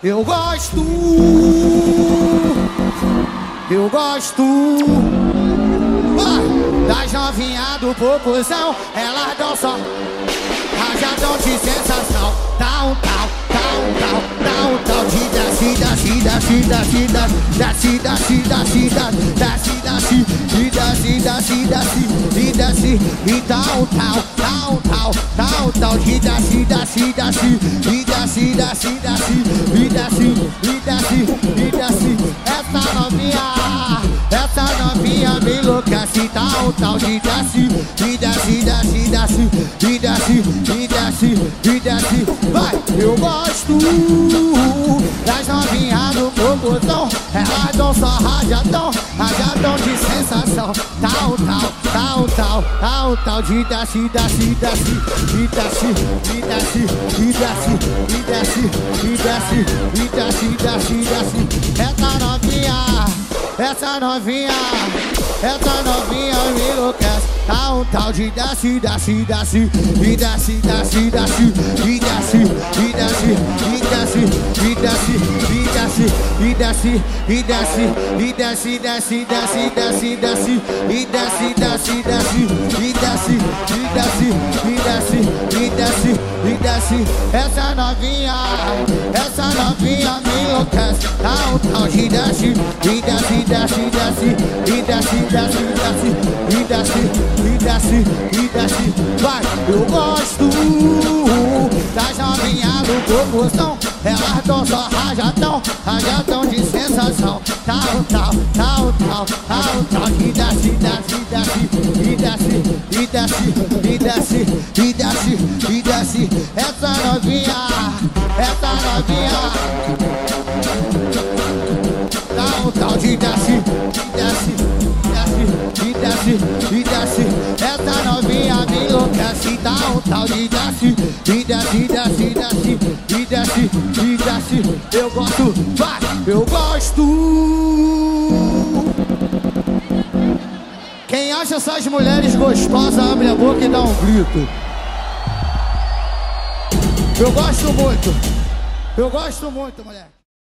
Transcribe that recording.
Eu gosto, eu gosto ah, das novinhas do popozão, dão só rajadão de sensação, dá um tal, dá um tal, dá um tal de desce, desce, desce, desce, desce, desce, desce, desce, desce, desce, e desce, desce, desce, e desce, e dá um tal, dá um tal, dá um tal de desce, desce, desce, e desce, desce, desce, e desce, e desce, e desce, essa novinha, essa novinha me enlouquece, tá um tal de desce, e desce, desce, desce, e desce, e desce, e desce, vai, eu gosto das novinhas do popotão, elas dão só rajadão, rajadão de sensação, tal, tal, tal, tal, tal, de desce, desce, desce, e desce, e desce, e desce, e desce, e desce, e essa novinha, essa novinha, essa novinha me enlouquece. Tá um tal de desce, desce, desce, e desce, desce, e e e desce, e desce, e desce, e desce, e desce, e desce, desce, desce, desce, desce, e desce, desce, desce, e desce, e desce, e desce, e desce, e desce, essa novinha, essa novinha me enlouquece. Tá um tal de desce, e desce, desce, desce, e desce, desce, desce, e desce e desce, e desce, vai, eu gosto popozão, elas dão só rajadão, rajadão de sensação, tal, tal, tal, tal, tal, tal, e desce, desce, desce, e desce, e desce, e desce, e desce, e desce, essa novinha, essa novinha, tal, tal, de desce, e desce, e desce, e desce. Essa tal de desce, e desce, desce, desce, e desce, e desce. Eu gosto, vai, eu gosto. Quem acha essas mulheres gostosas, abre a boca e dá um grito. Eu gosto muito. Eu gosto muito, mulher.